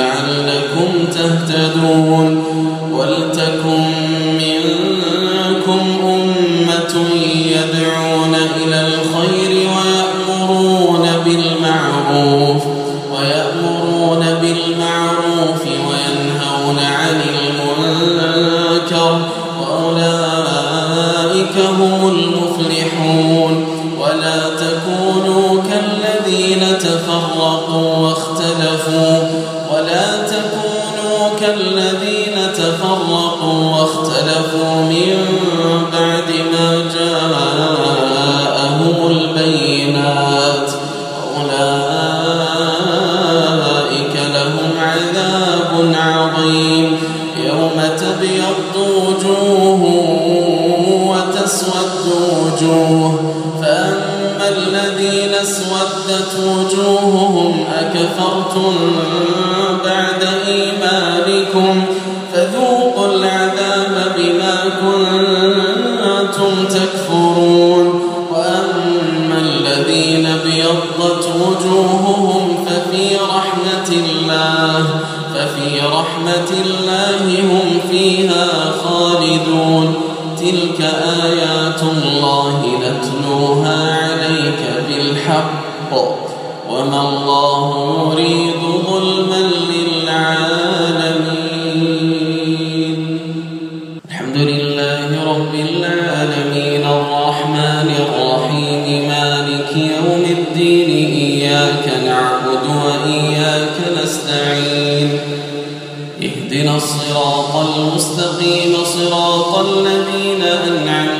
لعلكم تهتدون ولتكن منكم أمة يدعون إلى الخير ويأمرون بالمعروف ويأمرون بالمعروف وينهون عن المنكر وأولئك هم المفلحون ولا تكونوا كالذين تفرقوا واختلفوا ولا تكونوا كالذين تفرقوا واختلفوا من بعد ما جاءهم البينات. أولئك لهم عذاب عظيم. يوم تبيض وجوه وتسود وجوه فأما الذين اسودت وجوههم أكفرتم بعد إيمانكم فذوقوا العذاب بما كنتم تكفرون. وأما الذين ابيضت وجوههم ففي رحمة الله ففي رحمة الله هم فيها خالدون. تلك آيات الله نتلوها عليك بالحق. اهدنا الصراط المستقيم. صراط الذين أنعمت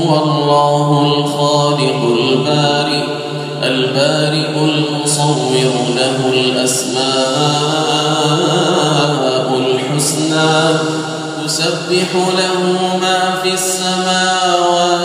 هو الله الخالق البارئ البارئ المصور له الأسماء الحسنى يسبح له ما في السماوات